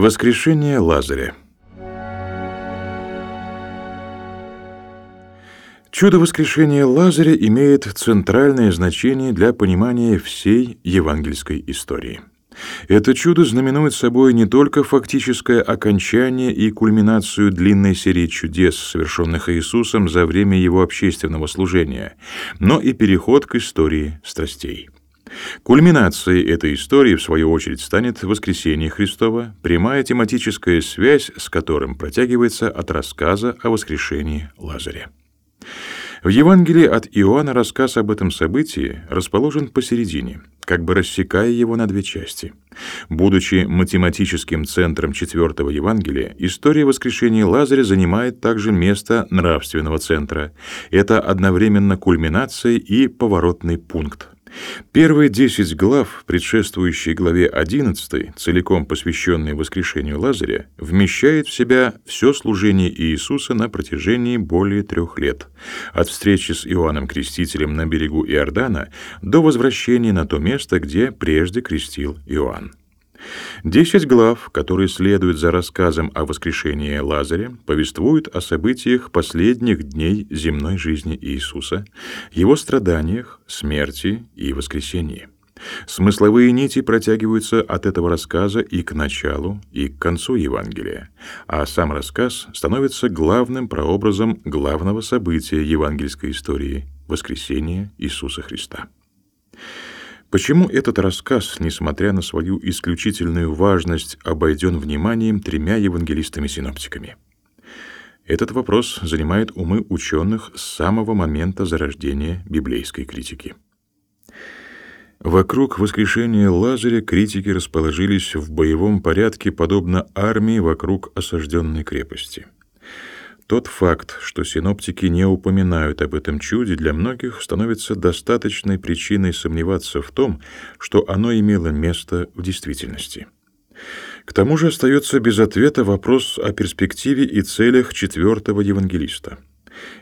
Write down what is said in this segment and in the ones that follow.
Воскрешение Лазаря Чудо воскрешения Лазаря имеет центральное значение для понимания всей евангельской истории. Это чудо знаменует собой не только фактическое окончание и кульминацию длинной серии чудес, совершенных Иисусом за время его общественного служения, но и переход к истории страстей. Кульминацией этой истории, в свою очередь, станет воскресение Христова, прямая тематическая связь с которым протягивается от рассказа о воскрешении Лазаря. В Евангелии от Иоанна рассказ об этом событии расположен посередине, как бы рассекая его на две части. Будучи математическим центром четвертого Евангелия, история воскрешения Лазаря занимает также место нравственного центра. Это одновременно кульминация и поворотный пункт. Первые десять глав, предшествующие главе 11, целиком посвященные воскрешению Лазаря, вмещает в себя все служение Иисуса на протяжении более трех лет, от встречи с Иоанном Крестителем на берегу Иордана до возвращения на то место, где прежде крестил Иоанн. Десять глав, которые следуют за рассказом о воскрешении Лазаря, повествуют о событиях последних дней земной жизни Иисуса, его страданиях, смерти и воскресении. Смысловые нити протягиваются от этого рассказа и к началу, и к концу Евангелия, а сам рассказ становится главным прообразом главного события евангельской истории — воскресения Иисуса Христа. Почему этот рассказ, несмотря на свою исключительную важность, обойден вниманием тремя евангелистами-синоптиками? Этот вопрос занимает умы ученых с самого момента зарождения библейской критики. Вокруг воскрешения Лазаря критики расположились в боевом порядке, подобно армии вокруг осажденной крепости — тот факт, что синоптики не упоминают об этом чуде, для многих становится достаточной причиной сомневаться в том, что оно имело место в действительности. К тому же остается без ответа вопрос о перспективе и целях четвертого евангелиста.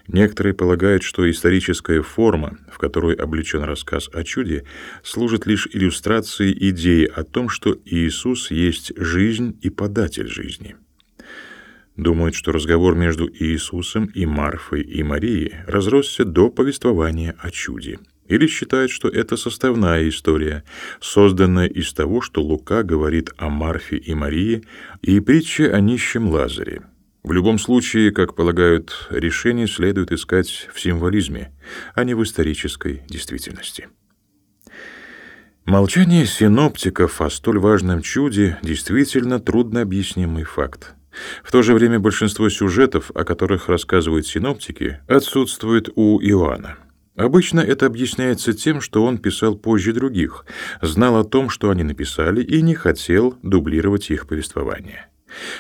Некоторые полагают, что историческая форма, в которой облечен рассказ о чуде, служит лишь иллюстрацией идеи о том, что Иисус есть жизнь и податель жизни — Думают, что разговор между Иисусом и Марфой и Марией разросся до повествования о чуде. Или считают, что это составная история, созданная из того, что Лука говорит о Марфе и Марии и притче о нищем Лазаре. В любом случае, как полагают, решение следует искать в символизме, а не в исторической действительности. Молчание синоптиков о столь важном чуде действительно труднообъяснимый факт. В то же время большинство сюжетов, о которых рассказывают синоптики, отсутствует у Иоанна. Обычно это объясняется тем, что он писал позже других, знал о том, что они написали, и не хотел дублировать их повествование.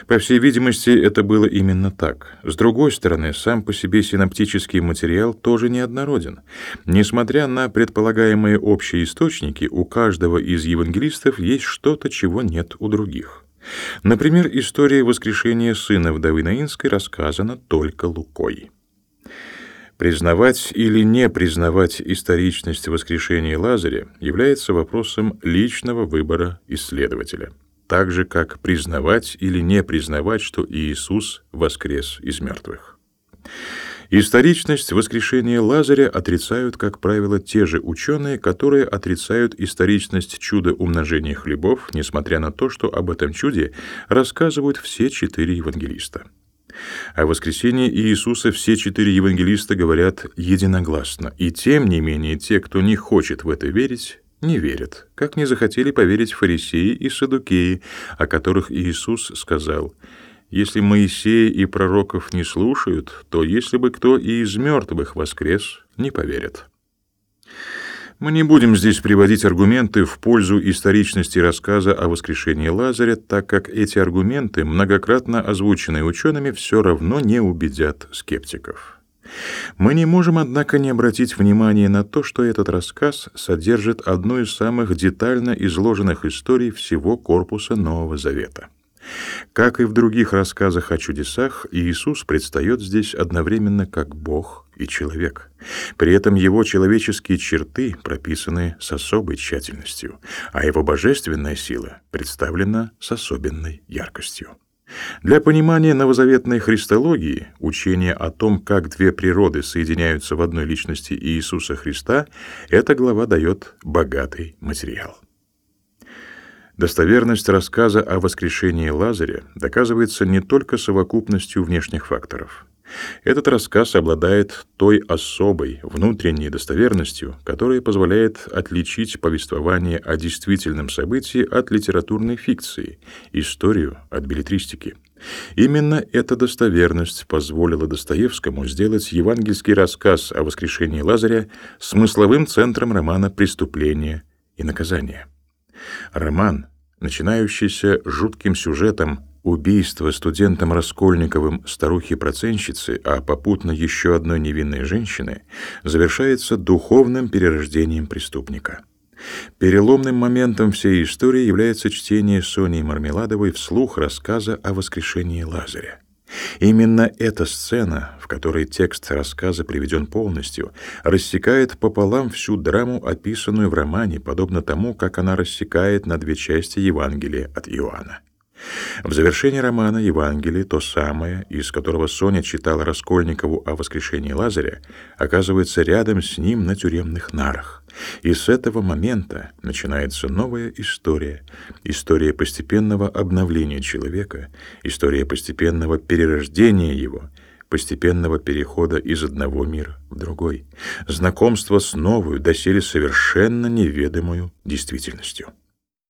По всей видимости, это было именно так. С другой стороны, сам по себе синоптический материал тоже неоднороден. Несмотря на предполагаемые общие источники, у каждого из евангелистов есть что-то, чего нет у других. Например, история воскрешения сына вдовы Наинской рассказана только Лукой. Признавать или не признавать историчность воскрешения Лазаря является вопросом личного выбора исследователя, так же как признавать или не признавать, что Иисус воскрес из мертвых. Историчность воскрешения Лазаря отрицают, как правило, те же ученые, которые отрицают историчность чуда умножения хлебов, несмотря на то, что об этом чуде рассказывают все четыре евангелиста. О воскресении Иисуса все четыре евангелиста говорят единогласно, и тем не менее те, кто не хочет в это верить, не верят, как не захотели поверить фарисеи и садукеи, о которых Иисус сказал – если Моисея и пророков не слушают, то если бы кто и из мертвых воскрес, не поверят. Мы не будем здесь приводить аргументы в пользу историчности рассказа о воскрешении Лазаря, так как эти аргументы, многократно озвученные учеными, все равно не убедят скептиков. Мы не можем, однако, не обратить внимание на то, что этот рассказ содержит одну из самых детально изложенных историй всего корпуса Нового Завета — Как и в других рассказах о чудесах, Иисус предстает здесь одновременно как Бог и человек. При этом его человеческие черты прописаны с особой тщательностью, а его божественная сила представлена с особенной яркостью. Для понимания новозаветной христологии, учения о том, как две природы соединяются в одной личности Иисуса Христа, эта глава дает богатый материал. Достоверность рассказа о воскрешении Лазаря доказывается не только совокупностью внешних факторов. Этот рассказ обладает той особой внутренней достоверностью, которая позволяет отличить повествование о действительном событии от литературной фикции, историю от билетристики. Именно эта достоверность позволила Достоевскому сделать евангельский рассказ о воскрешении Лазаря смысловым центром романа «Преступление и наказание». Роман, начинающийся жутким сюжетом убийства студентом Раскольниковым старухи-проценщицы, а попутно еще одной невинной женщины, завершается духовным перерождением преступника. Переломным моментом всей истории является чтение Сони Мармеладовой вслух рассказа о воскрешении Лазаря. Именно эта сцена, в которой текст рассказа приведен полностью, рассекает пополам всю драму, описанную в романе, подобно тому, как она рассекает на две части Евангелия от Иоанна. В завершении романа Евангелие, то самое, из которого Соня читала Раскольникову о воскрешении Лазаря, оказывается рядом с ним на тюремных нарах. И с этого момента начинается новая история, история постепенного обновления человека, история постепенного перерождения его, постепенного перехода из одного мира в другой, знакомство с новой, доселе совершенно неведомую действительностью.